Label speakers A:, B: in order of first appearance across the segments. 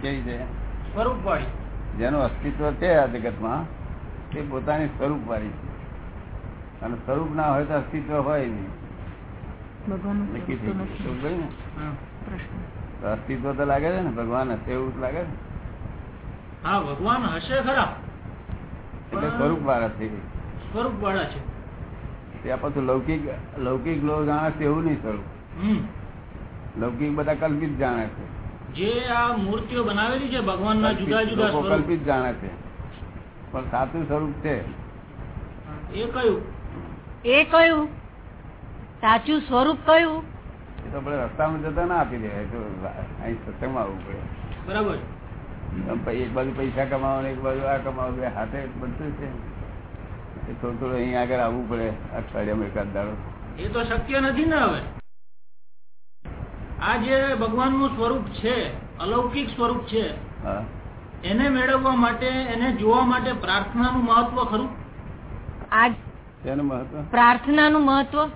A: કેવી છે
B: સ્વરૂપ વાળી
A: જેનું અસ્તિત્વ છે આ જગતમાં તે પોતાની સ્વરૂપ વાળી છે. અને સ્વરૂપ ના હોય તો અસ્તિત્વ હોય નહીં. અસ્તિત્વ તો લાગે છે ને ભગવાન હશે એવું લાગે છે
B: હા ભગવાન હશે ખરા.
A: એટલે સ્વરૂપ વાળા છે.
B: સ્વરૂપ વાળા છે.
A: ત્યાં પછી લૌકિક લૌકિક લોકો જાણે છે એવું નહીં સ્વરૂપ. લૌકિક બધા કલ્પિત જાણે છે.
B: જે આ મૂર્તિઓ બનાવેલી છે ભગવાનના જુદા જુદા સ્વરૂપ.
A: કલ્પિત જાણે છે. પણ સાચું સ્વરૂપ છે.
B: એ કયું?
C: એ કયું? સાચું સ્વરૂપ કયું?
A: એ તો આપણે રસ્તામાં જતા ના આપી દેવાય. તો અહીં સત્સંગમાં આવવું પડે.
B: બરાબર.
A: એક બાજુ પૈસા કમાવો એક બાજુ આ કમાવો બે હાથે બનતું છે. એ થોડું થોડું અહીં આગળ આવવું પડે. અઠવાડિયામાં એકાદ દાડો.
B: એ તો શક્ય નથી ને હવે. આ જે ભગવાનનું સ્વરૂપ છે અલૌકિક સ્વરૂપ છે એને મેળવવા માટે એને જોવા માટે પ્રાર્થનાનું મહત્વ ખરું?
C: આજ
A: તેનું મહત્વ?
C: પ્રાર્થનાનું મહત્વ?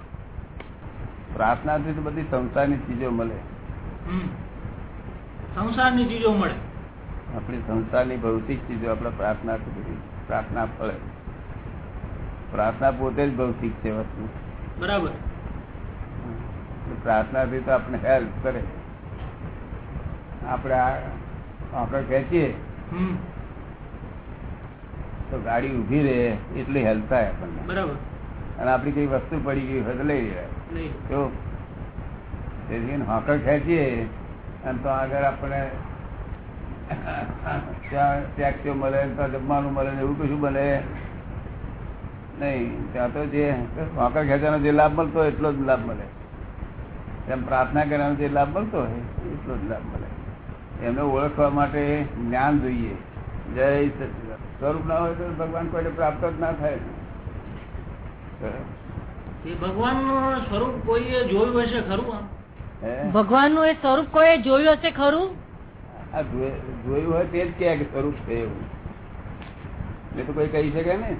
A: પ્રાર્થનાથી તો બધી સંસારની ચીજો મળે.
B: હમ. સંસારની ચીજો મળે.
A: આપણી સંસારની ભૌતિક ચીજો આપણે પ્રાર્થનાથી બધી પ્રાર્થના ફળે. પ્રાર્થના પોતે જ ભૌતિક છે વસ્તુ.
B: બરાબર.
A: પ્રાર્થનાથી તો આપણે હેલ્પ કરે. આપણે આ ખેંચીએ. તો ગાડી ઊભી રહે એટલી હેલ્પ થાય આપણને.
B: બરાબર.
A: અને આપણી કઈ વસ્તુ પડી ગઈ હોય તો લઈ લેવાય. તો તેથી હાંકડ ખેંચીએ અને તો આગળ આપણે ત્યાં ટેક્સીઓ મળે ત્યાં જમવાનું મળે ને એવું કશું બને નહીં. ત્યાં તો જે હાંકડ ખેંચવાનો જે લાભ મળતો એટલો જ લાભ મળે. એમ પ્રાર્થના કરવાનો જે લાભ મળતો હોય એટલો જ લાભ મળે. એમને ઓળખવા માટે જ્ઞાન જોઈએ. જય સ્વરૂપ ના હોય તો ભગવાન કોઈને પ્રાપ્ત જ ના થાય.
B: ભગવાનનું સ્વરૂપ કોઈએ જોયું હશે ખરું
C: ભગવાનનું એ સ્વરૂપ કોઈએ જોયું હશે ખરું?
A: આ જોયું હોય તે જ કે કે સ્વરૂપ છે એવું. એ તો કોઈ કહી શકે ને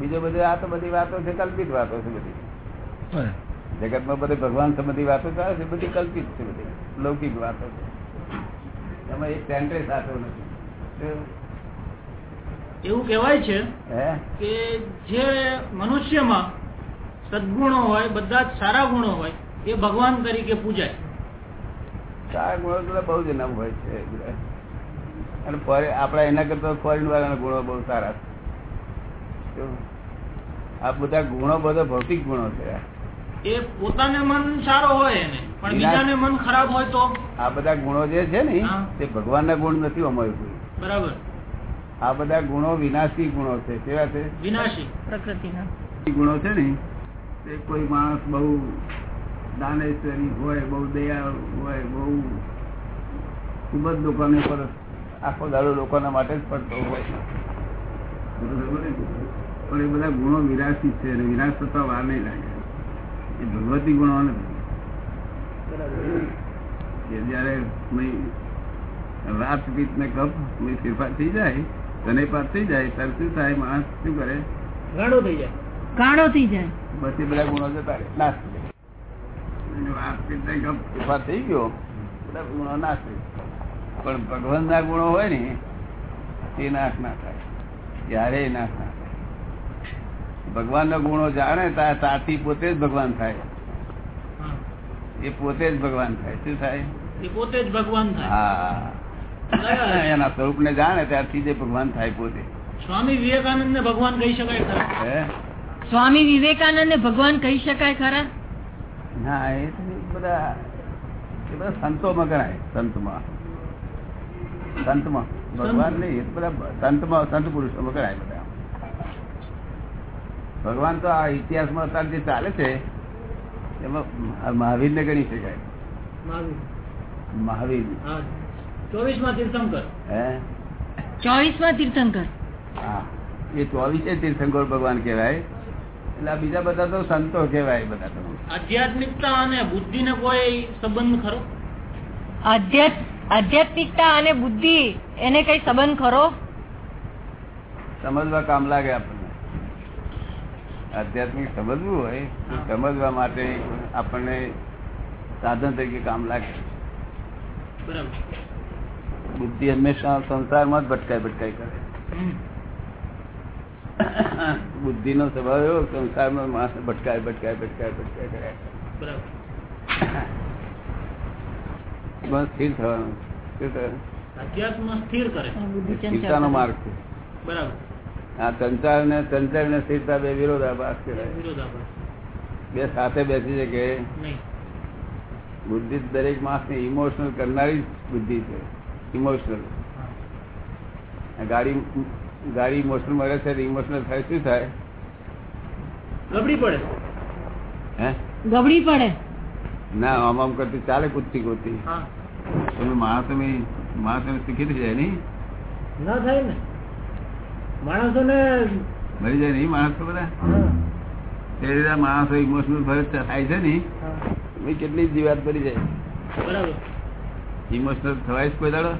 A: બીજો બધું આ તો બધી વાતો છે કલ્પિત વાતો છે બધી. જગતમાં બધી ભગવાન સંબંધી વાતો ચાલે છે બધી કલ્પિત છે બધી. લૌકિક વાતો છે. એમાં એક સેન્ટ્રે સાચો નથી.
B: એવું કહેવાય છે કે જે મનુષ્યમાં સદગુણો હોય બધા જ સારા ગુણો હોય એ ભગવાન તરીકે પૂજાય.
A: સારા ગુણો બહુ જ નમ હોય છે. અને આપણા એના કરતા ફોરેન વાળાના ગુણો બહુ સારા છે. આ બધા ગુણો બધા ભૌતિક ગુણો છે.
B: એ પોતાને મન સારો હોય એને પણ બીજાને મન ખરાબ હોય તો?
A: આ બધા ગુણો જે છે ને. તે ભગવાનના ગુણ નથી અમારું. કોઈ
B: બરાબર.
A: આ બધા ગુણો વિનાશી ગુણો છે કેવા છે?
B: વિનાશી.
C: પ્રકૃતિના.
A: ગુણો છે ને તે કોઈ માણસ બહુ દાનેશ્વરી હોય બહુ દયા હોય બહુ ખૂબ જ લોકોને પર આખો દાડો લોકોના માટે જ પડતો હોય. બરોબર પણ એ બધા ગુણો વિનાશી છે અને વિનાશ થતા વાર નહીં લાગે. એ ભગવતી ગુણો નથી કે જયારે રાત પીત ને કપ ફેરફાર થઈ જાય તને પાસ થઈ જાય ત્યારે શું થાય? માણસ શું કરે?
B: ગાંડો થઈ જાય.
C: કાળો થઈ જાય.
A: બસ એ બધા ગુણો જતા રહે. નાશ. રાત પીત ને કપ ફેરફાર થઈ ગયો બધા ગુણો નાશ થઈ પણ ભગવાન ના ગુણો હોય ને તે નાશ ના થાય. ક્યારેય નાશ ના થાય ભગવાન ના ગુણો જાણે તા- તાથી પોતે જ ભગવાન થાય. એ પોતે જ ભગવાન થાય. શું થાય?
B: એ પોતે જ ભગવાન
A: હા. એના સ્વરૂપ ને જાણે ત્યારથી જે ભગવાન થાય પોતે.
B: સ્વામી વિવેકાનંદ ને ભગવાન કહી શકાય ખરા?
C: સ્વામી વિવેકાનંદ ને ભગવાન કહી શકાય ખરા?
A: ના એ બધા એ બધા સંતોમાં ગણાય સંતમાં. સંતમાં. ભગવાન નહીં એ બધા સંતમાં સંત પુરુષોમાં ગણાય બધા. ભગવાન તો આ ઇતિહાસમાં અત્યારે જે ચાલે છે એમાં મહાવીર ને ગણી શકાય.
B: મહાવીર.
A: મહાવીર.
B: ચોવીસમાં તીર્થંકર.
A: હે?
C: ચોવીસમાં તીર્થંકર.
A: હા. એ ચોવીસે તીર્થંકર ભગવાન કહેવાય. એટલે બીજા બધા તો સંતો કહેવાય બધા તો.
B: આધ્યાત્મિકતા અને બુદ્ધિ ને કોઈ સંબંધ ખરો?
C: આધ્યાત્ આધ્યાત્મિકતા અને બુદ્ધિ એને કઈ સંબંધ ખરો?
A: સમજવા કામ લાગે આપણને. આધ્યાત્મિક સમજવું હોય સમજવા માટે આપણને સાધન તરીકે કામ લાગે. બુદ્ધિ હંમેશા સંસારમાં જ ભટકાય ભટકાય કરે. બુદ્ધિ નો સ્વભાવ એવો સંસારમાં માણસ ભટકાય ભટકાય ભટકાય ભટકાય કરે. બસ સ્થિર થવાનું. શું થયું?
B: અધ્યાત્મ સ્થિર કરે.
C: ચિંતાનો
A: માર્ગ છે.
B: બરાબર.
A: આ સંસાર ને સંસાર ને સ્થિરતા બે વિરોધાભાસ કહેવાય. બે સાથે બેસી છે કે બુદ્ધિ દરેક માણસ ને ઇમોશનલ કરનારી બુદ્ધિ છે. ઇમોશનલ. ગાડી ગાડી ઇમોશનલ મળે છે ઇમોશનલ થાય શું થાય?
B: ગબડી પડે.
A: હે?
C: ગબડી પડે.
A: ના આમ આમ કરતી ચાલે કૂદતી કૂદતી. તમે માણસ તમે માણસ તમે શીખી જાય નહીં.
B: ના થાય ને. માણસોને
A: મરી જાય નહીં માણસો બધા? માણસો ઇમોશનલ ફરજ થાય છે ને કેટલી જ જીવાત મરી જાય.
B: બરાબર.
A: ઇમોશનલ થવાય છે કોઈ દાડો?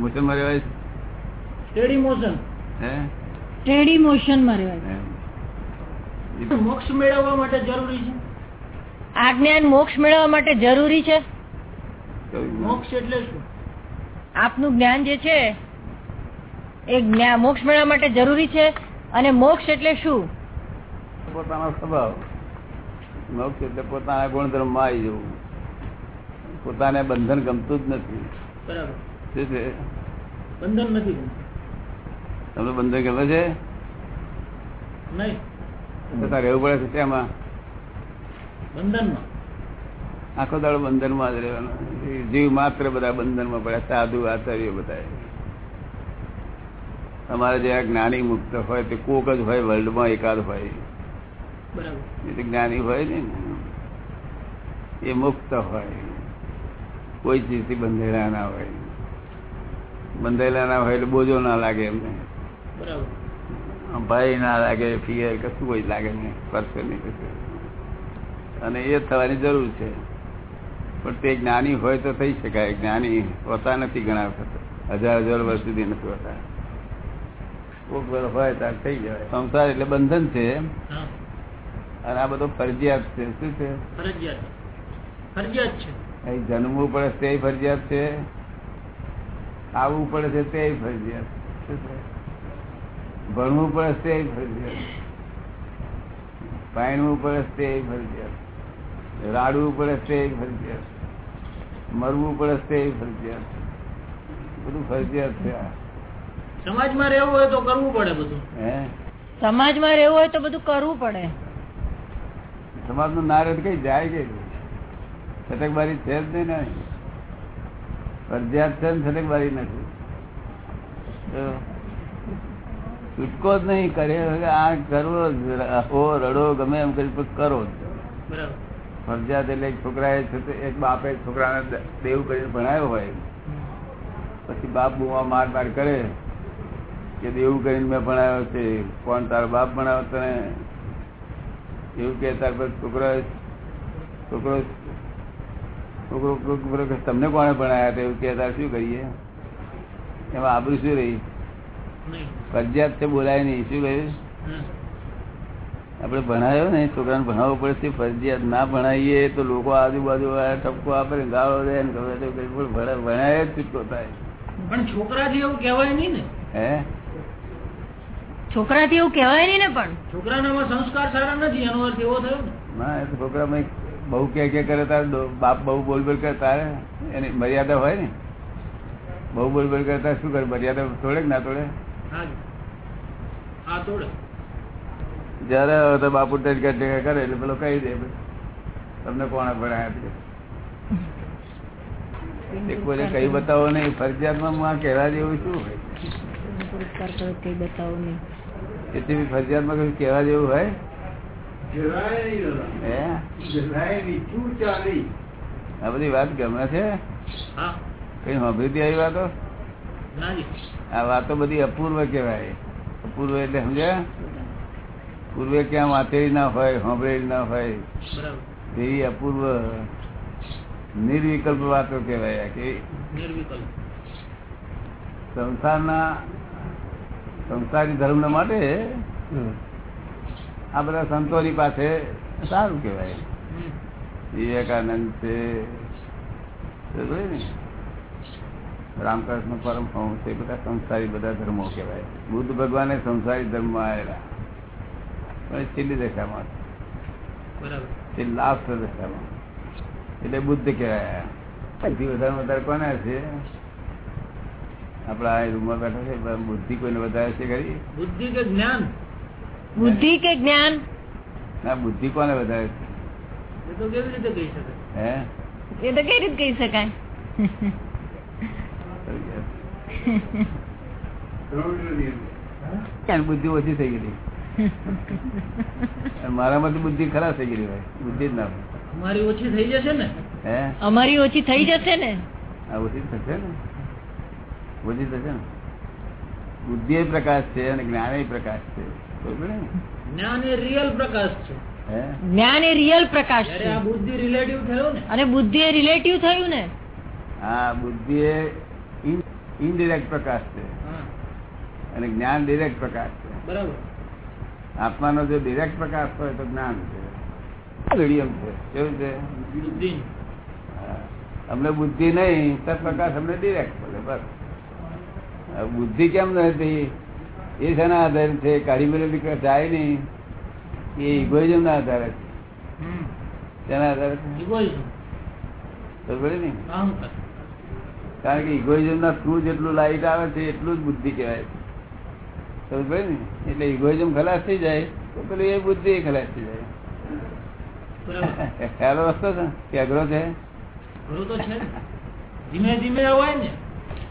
A: મોશન રહેવાય છે?
B: સ્ટેડી મોશન
A: હે?
C: સ્ટેડી મોશનમાં રહેવાય
A: એમ.
B: મોક્ષ મેળવવા માટે જરૂરી છે.
C: આ જ્ઞાન મોક્ષ મેળવવા માટે જરૂરી છે?
A: તો
B: મોક્ષ એટલે શું?
C: આપનું જ્ઞાન જે છે એ મોક્ષ મેળવવા માટે જરૂરી છે અને મોક્ષ એટલે શું?
A: પોતાનો સ્વભાવ. મોક્ષ એટલે પોતાના ગુણધર્મમાં આવી જવું. પોતાને બંધન ગમતું જ નથી.
B: બરાબર.
A: શું છે?
B: બંધન નથી
A: તમને બંધન ગમે છે?
B: નહીં.
A: તારે રહેવું પડે છે તેમાં
B: બંધનમાં.
A: આખો દાડો બંધનમાં જ રહેવાનો. જીવ માત્ર બધા બંધનમાં પડ્યા સાધુ આચાર્ય બધા તમારે જે આ જ્ઞાની મુક્ત હોય તે કોક જ હોય વર્લ્ડમાં એકાદ હોય. એટલે જ્ઞાની હોય ને. એ મુક્ત હોય. કોઈ ચીજથી બંધેલા ના હોય. બંધેલા ના હોય એટલે બોજો ના લાગે એમને. ભય ના લાગે ફિયર કશું કોઈ લાગે નહીં કરશે નહીં કશું અને એ થવાની જરૂર છે. પણ તે જ્ઞાની હોય તો થઈ શકાય. જ્ઞાની હોતા નથી ઘણા વખત. હજાર હજાર વર્ષ સુધી નથી હોતા. કોક હોય ત્યાં થઈ જવાય. સંસાર એટલે બંધન છે. અને આ બધો ફરજિયાત છે. શું છે?
B: ફરજિયાત. ફરજિયાત છે.
A: અહીં જન્મવું પડે તે ફરજિયાત છે. આવવું પડે છે તે ફરજિયાત. ભણવું પડે તે ફરજિયાત. પાણવું પડે તે ફરજિયાત. રાડવું પડે તે ફરજિયાત. મરવું પડે તે ફરજિયાત. બધું ફરજિયાત છે આ.
B: સમાજમાં રહેવું હોય તો કરવું પડે બધું.
C: સમાજમાં રહેવું હોય તો બધું કરવું પડે.
A: સમાજનું નારદ કઈ જાય કે છટકબારી છે જ નહીં ને ફરજિયાત છે ને છટકબારી નથી. છૂટકો જ નહીં કરે. આ કરવો ઓ હો રડો ગમે એમ કરી કરો જ.
B: બરાબર.
A: ફરજિયાત એટલે એક છોકરાએ છે તે એક બાપે છોકરાને દેવું કરીને ભણાયો હોય. પછી બાપ બુવા માર માર કરે. કે એવું કરીને મેં ભણાવ્યો છે કોણ તારો બાપ ભણાવ્યો તને? એવું કે તાર પર છોકરો છોકરો છોકરો છોકરો તમને કોણે ભણાયા હતા એવું કે તાર શું કરીએ? એમાં આબરું શું રહી? ફરજિયાત છે બોલાય નહીં. શું કહ્યું આપણે ભણાયો ને છોકરાને ભણાવવો પડે છે ફરજિયાત ના ભણાવીએ તો લોકો આજુબાજુ ઠપકો આપે ને ગાળો દે ને ભણા- ભણાય જ છૂટકો થાય.
B: પણ છોકરાથી એવું કહેવાય નહીં ને.
A: હે?
C: છોકરાથી એવું કહેવાય નહીં ને પણ.
B: છોકરાનામાં સંસ્કાર સારા નથી એનો અર્થ એવો થયો ને.
A: ના એ તો છોકરામાં બહુ કે કે કરે તારે બાપ બહુ બોલ બોલ કરે તારે એની મર્યાદા હોય ને. બહુ બોલ બોલ કરે તારે શું કરે મર્યાદા તોડે કે ના તોડે? જયારે હવે તો બાપુ ટેકા ટેકા કરે એટલે પેલો કહી દે તમને કોણે ભણાયા છે એ કોઈને કઈ બતાવો નહીં ફરજિયાતમાં માં કહેવા જેવું શું હોય?
C: કઈ બતાવો નહીં.
A: એટલી બી ફરજિયાતમાં કઈ કહેવા જેવું હોય? આ બધી વાત ગમે છે? કઈ સાંભળી આવી વાતો? આ વાતો બધી અપૂર્વ કહેવાય. અપૂર્વ એટલે સમજ્યા? પૂર્વે ક્યાં વાંચેલી ના હોય સાંભળેલી ના હોય. એવી અપૂર્વ નિર્વિકલ્પ વાતો કહેવાય કે સંસારના સંસારી ધર્મ માટે આ બધા સંતોની પાસે સારું કહેવાય. વિવેકાનંદ છે? રામકૃષ્ણ પરમહંસ એ બધા સંસારી બધા ધર્મો કહેવાય. બુદ્ધ ભગવાને સંસારી ધર્મ આવેલા. પણ છેલ્લી દશામાં.
B: બરાબર.
A: તે લાસ્ટ દશામાં. એટલે બુદ્ધ કહેવાય. સૌથી વધારે વધારે કોને છે? આપડા આ રૂમમાં બેઠા છે બુદ્ધિ કોઈને વધારે છે ખરી?
B: બુદ્ધિ કે જ્ઞાન?
C: બુદ્ધિ કે જ્ઞાન?
A: ના બુદ્ધિ કોને વધારે છે?
B: એ તો કેવી રીતે કહી શકાય
A: હે?
C: એ તો કેવી રીતે કહી શકાય?
A: બુદ્ધિ ઓછી થઈ ગયેલી મારા મારામાંથી બુદ્ધિ ખરાબ થઈ ગયેલી ભાઈ બુદ્ધિ જ ના
B: અમારી ઓછી થઈ જશે ને?
A: હે?
C: અમારી ઓછી થઈ જશે ને?
A: આ ઓછી થશે ને? ઓછી થશે ને. બુદ્ધિ એ પ્રકાશ છે અને જ્ઞાન એ પ્રકાશ છે.
B: જ્ઞાન એ રિયલ પ્રકાશ છે.
C: જ્ઞાન એ રિયલ પ્રકાશ છે.
B: બુદ્ધિ રિલેટિવ થયું ને.
C: અને બુદ્ધિ એ રિલેટિવ થયું ને?
A: હા બુદ્ધિ એ ઇનડિરેક્ટ પ્રકાશ છે. અને જ્ઞાન ડિરેક્ટ પ્રકાશ છે.
B: બરાબર.
A: આત્માનો જો ડિરેક્ટ પ્રકાશ હોય તો જ્ઞાન છે. મીડિયમ છે. કેવું છે?
B: બુદ્ધિ.
A: અમને બુદ્ધિ નહીં તો પ્રકાશ અમને ડિરેક્ટ મળે બસ. બુદ્ધિ કેમ નથી? એ શેના આધારે છે? કાઢી મેળવી જાય નહીં. એ ઇગોઇઝમ ના આધારે છે? તેના આધારે ને? કારણ કે ઇગોઇઝમ ના થ્રુ જેટલું લાઈટ આવે છે એટલું જ બુદ્ધિ કહેવાય સમજ ને? એટલે ઇગોઇઝમ ખલાસ થઈ જાય તો પેલું એ બુદ્ધિ એ ખલાસ થઈ જાય. ખ્યાલ વસ્તુ છે? કે અઘરો છે?
B: ખરું તો છે ધીમે ધીમે હોય ને.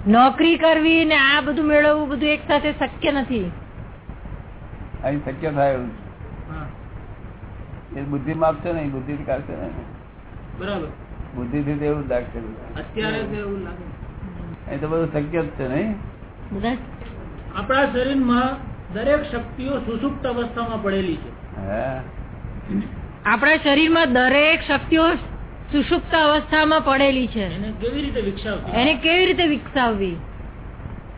C: નોકરી કરવી ને આ બધું મેળવવું બધું એક સાથે શક્ય નથી.
A: અહીં શક્ય થાય છે. એ બુદ્ધિ માપશે નહીં બુદ્ધિ કાઢશે ને.
B: બરાબર.
A: બુદ્ધિ થી એવું લાગશે
B: અત્યારે એવું લાગે.
A: અહીં તો બધું શક્ય જ છે નહીં?
B: આપણા શરીરમાં દરેક શક્તિઓ સુસુપ્ત અવસ્થામાં પડેલી છે.
A: હા.
C: આપણા શરીરમાં દરેક શક્તિઓ સુષુપ્ત અવસ્થામાં પડેલી છે.
B: એને કેવી રીતે
C: એને કેવી રીતે વિકસાવવી?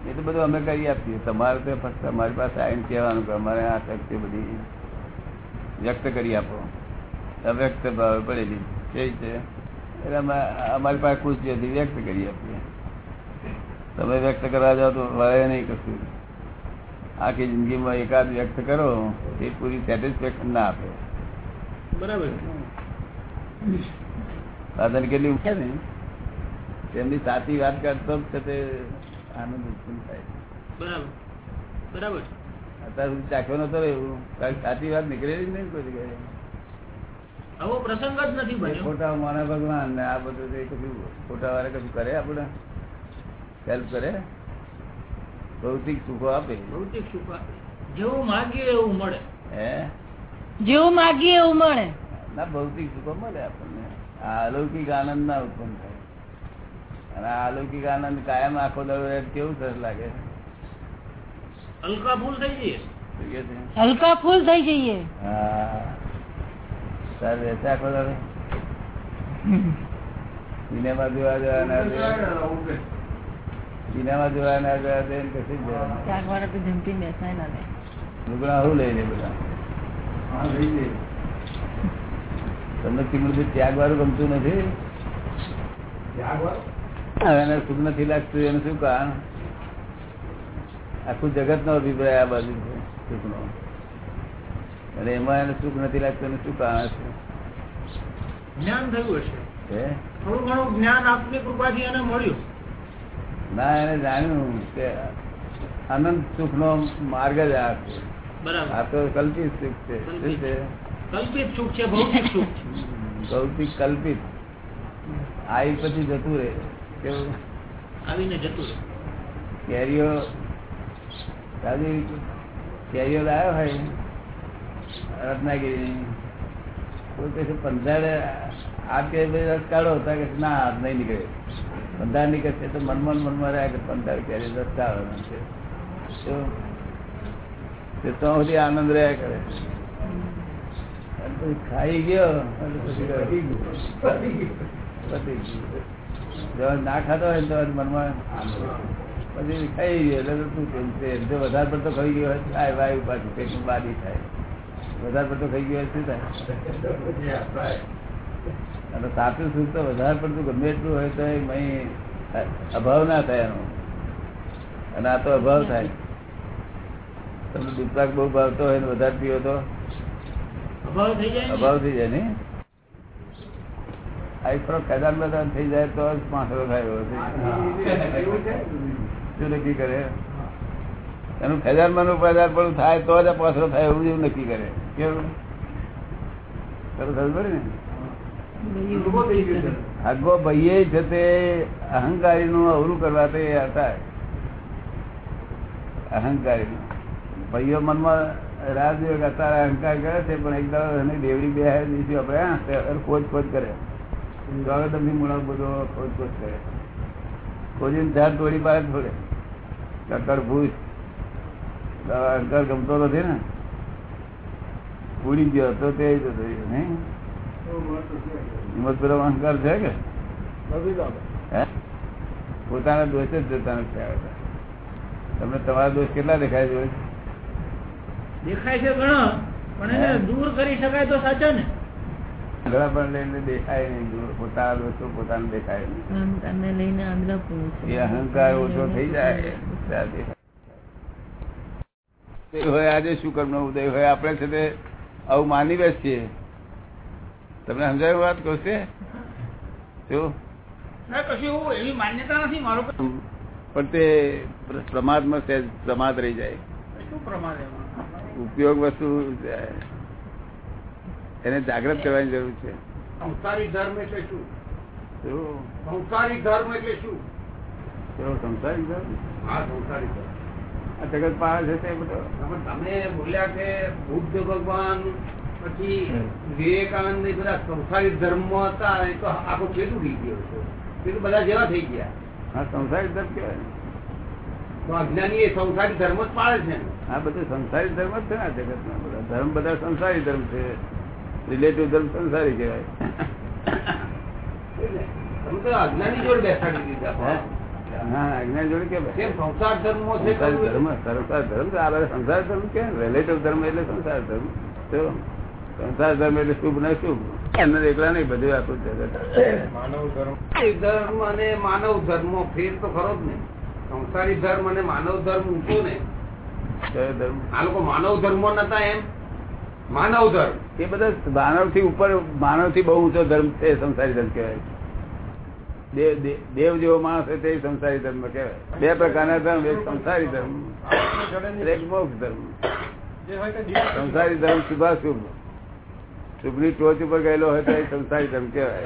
A: એ તો બધું અમે કરી આપીએ. તમારે તો ફક્ત અમારી પાસે આવીને કહેવાનું કે અમારે આ શક્તિ બધી વ્યક્ત કરી આપો. અવ્યક્ત ભાવે પડેલી. કેવી છે. એટલે અમે અમારી પાસે ખુશ છે વ્યક્ત કરી આપીએ. તમે વ્યક્ત કરવા જાઓ તો વળે નહીં કશું. આખી જિંદગીમાં એકાદ વ્યક્ત કરો એ પૂરી સેટિસ્ફેક્શન ના આપે.
B: બરાબર.
A: સાધન કેટલી ઉઠે ને? તેમની સાચી વાત કરતો જ તે આનંદ ઉત્પન્ન થાય
B: બરાબર. બરાબર.
A: અત્યાર સુધી ચાખ્યો નતો એવું કારણ સાચી વાત નીકળેલી નહીં કોઈ જગ્યાએ.
B: આવો પ્રસંગ જ નથી બન્યો.
A: ખોટા માને ભગવાન ને આ બધું કશું ખોટા વાળા કશું કરે આપણે હેલ્પ કરે? ભૌતિક સુખો આપે.
B: ભૌતિક સુખો આપે. જેવું માગીએ એવું મળે.
A: હે?
C: જેવું માગીએ એવું મળે.
A: ના ભૌતિક સુખો મળે આપણને. આ અલૌકિક આનંદ ના ઉત્પન્ન થાય. અને આ અલૌકિક આનંદ કાયમ આખો દડો કેવું સરસ લાગે?
B: હલકા ફૂલ થઈ જઈએ.
C: હલકા ફૂલ થઈ જઈએ.
A: હા. સર રહેશે આખો દડો સિનેમા જોવા જવાના સિનેમા જોવા ના જવા દે ને કશું જ જવા ના દે.
C: ચાર વાર તો જમતી બેસાય ના લે
A: લુગડા હું લઈ લે. બધા તમને ત્યાગ વાળું ગમતું નથી? એને સુખ નથી લાગતું એનું શું કારણ? આખું જગત નો અભિપ્રાય આ બાજુ છે સુખ નો અને એમાં એને સુખ નથી લાગતું એનું શું કારણ
B: જ્ઞાન થયું હશે. થોડું ઘણું જ્ઞાન આપની કૃપાથી એને મળ્યું.
A: ના એને જાણ્યું કે આનંદ સુખ નો માર્ગ જ આ છે.
B: બરાબર.
A: આ તો કલ્પિત સુખ છે?
B: કલ્પિત સુખ છે ભૌતિક સુખ છે.
A: ભૌતિક કલ્પિત. આવી પછી જતું રહે. કેવું?
B: આવીને જતું રહે.
A: કેરીઓ દાદી કેરીઓ લાવ્યો હોય. રત્નાગીરી કોઈ કહે પંદર આ કે રસ કાઢો કે ના હાથ નહીં નીકળે. પંદર નીકળશે તો મનમન મનમાં રહ્યા કે પંદર કેરી રસ કાઢો છે. તો સુધી આનંદ રહ્યા કરે. ખાઈ ગયો ના ખાતો હોય તો મનમાં પછી ખાઈ ગયો એટલે શું કેમ જો વધારે પડતો ખાઈ ગયો હોય થાય વાયુ પાછું પેટનું બારી થાય. વધારે પડતો ખાઈ ગયો શું થાય? અને સાચું સુખ તો વધારે પડતું ગમે એટલું હોય તો એ અભાવ ના થાય એનો. અને આ તો અભાવ થાય. તમને દુપાક બહુ ભાવતો હોય ને વધારે પીવો તો?
B: અભાવ થઈ જાય ને?
A: અભાવ થઈ જાય ને? આ એક ફરક કદાન બદાન થઈ જાય તો જ માથો થાય છે. શું નક્કી કરે? એનું ખેદાન ઉપાદાર પણ થાય તો જ પાછળ થાય એવું એવું નક્કી કરે. કેવું? ખબર ને? આગો ભાઈએ છે તે અહંકારી નું અવરું કરવા તે હતા. અહંકારી. ભાઈઓ મનમાં રાજયોગ અત્યારે અહંકાર કરે છે, પણ એક દાડો એને દેવડી બે દિવસે આપણે ખોજ ખોજ કરે. સ્વાગતમની મૂળા બધો ખોજ ખોજ કરે. ખોજીને ચાર તોડી પાડે થોડે કકડ ભૂસ અહંકાર ગમતો નથી ને. ઉડી ગયો તો તે જ નહીં? હિંમત પેલો અહંકાર છે કે? પોતાના દોષ જ જતા નથી આવતા તમને તમારા દોષ કેટલા દેખાય છે?
B: દેખાય છે ઘણો પણ એને દૂર કરી શકાય તો સાચા ને.
A: ઘણા પણ લઈને દેખાય નહીં દૂર. પોતાના દોષો પોતાને દેખાય નહીં.
C: લઈને આગળ પૂરું
A: એ અહંકાર ઓછો થઈ જાય ત્યારે દેખાય. તે હોય આજે શું કર્મનો ઉદય? હોય આપણે છે તે આવું માની બેસીએ. તમને સમજાયું વાત કહું છે? શું?
B: ના કશું એવું એવી માન્યતા નથી મારો.
A: પણ તે પ્રમાદમાં સહેજ પ્રમાદ રહી જાય.
B: શું પ્રમાદ એમાં?
A: ઉપયોગ વસ્તુ એને જાગૃત કરવાની જરૂર છે.
D: સંસારી ધર્મ એટલે શું? સંસારી ધર્મ એટલે શું?
A: સંસારી છે?
D: હા સંસારી ધર્મ.
A: આ જગત પાર છે તે બધો.
D: તમે બોલ્યા કે બુદ્ધ ભગવાન પછી વિવેકાનંદ એ બધા સંસારી ધર્મ હતા એ તો આખો છેદ ઉડી ગયો છે. એ તો બધા જેવા થઈ ગયા.
A: હા સંસારી ધર્મ કહેવાય.
D: તો અજ્ઞાની એ સંસારી ધર્મ જ પાળે છે
A: આ બધું સંસારી ધર્મ જ છે ને આ જગતના બધા. ધર્મ બધા સંસારી ધર્મ છે. રિલેટિવ ધર્મ સંસારી કહેવાય.
D: તમે તો અજ્ઞાની જોડે બેસાડી દીધા
A: હા. અજ્ઞાન જોડે કે
D: સંસાર ધર્મો છે
A: ધર્મ સંસાર ધર્મ આ બધા સંસાર ધર્મ કે રિલેટિવ ધર્મ એટલે સંસાર ધર્મ. તો સંસાર ધર્મ એટલે શુભ ને શુભ એમને એકલા નહીં બધું આખું જગત.
D: સંસારી ધર્મ અને માનવ ધર્મ ફેર તો ખરો જ ને. સંસારી ધર્મ અને માનવ ધર્મ ઊંચો ને.
A: કયો ધર્મ?
D: આ લોકો માનવ ધર્મ નતા એમ. માનવ ધર્મ.
A: એ બધા માનવથી ઉપર માનવથી બહુ ઊંચો ધર્મ એ સંસારી ધર્મ કહેવાય. દેવ જેવો માણસ હોય તે સંસારી ધર્મ કહેવાય. બે પ્રકારના ધર્મ એક સંસારી ધર્મ એક મોક્ષ ધર્મ. સંસારી ધર્મ શુભાશુભ. શુભની ટોચ ઉપર ગયેલો હોય તો એ સંસારી ધર્મ કહેવાય.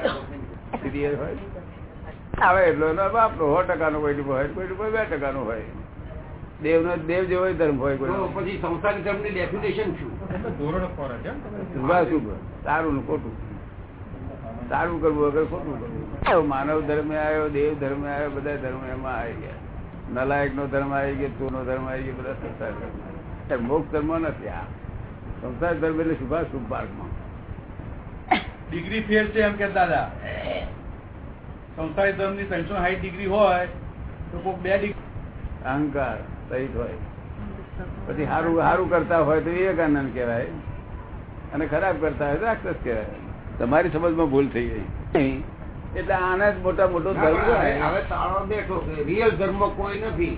A: હોય? આવે એટલો બાપનો સો ટકાનો કોઈ હોય કોઈ કોઈ બે ટકાનો હોય. દેવનો દેવ જેવો ધર્મ હોય કોઈ
D: પછી સંસારી ધર્મની ડેફિનેશન શું?
A: શુભાશુભ સારું ને ખોટું. સારું કરવું અગર ખોટું કરવું. માનવ ધર્મ આવ્યો દેવ ધર્મ આવ્યો બધા ધર્મ એમાં આવી ગયા. નલાયક નો ધર્મ આવી ગયો તું નો ધર્મ આવી ગયો બધા સંસાર ધર્મ મોક્ષ ધર્મ નથી આ. સંસાર ધર્મ એટલે શુભાશુભ માર્ગમાં
E: ડિગ્રી ફેર છે એમ કે દાદા? સંસારી ધર્મની ત્રણસો સાઠ ડિગ્રી હોય તો કોઈક બે ડિગ્રી.
A: અહંકાર સહિત હોય. પછી સારું સારું કરતા હોય તો વિવેકાનંદ કહેવાય. અને ખરાબ કરતા હોય તો રાક્ષસ કહેવાય. તમારી સમજમાં ભૂલ થઈ ગઈ. એટલે આના જ મોટા મોટો ધર્મ
D: હવે
A: હોય
D: હવે તાળો બેઠો રિયલ ધર્મ કોઈ નથી.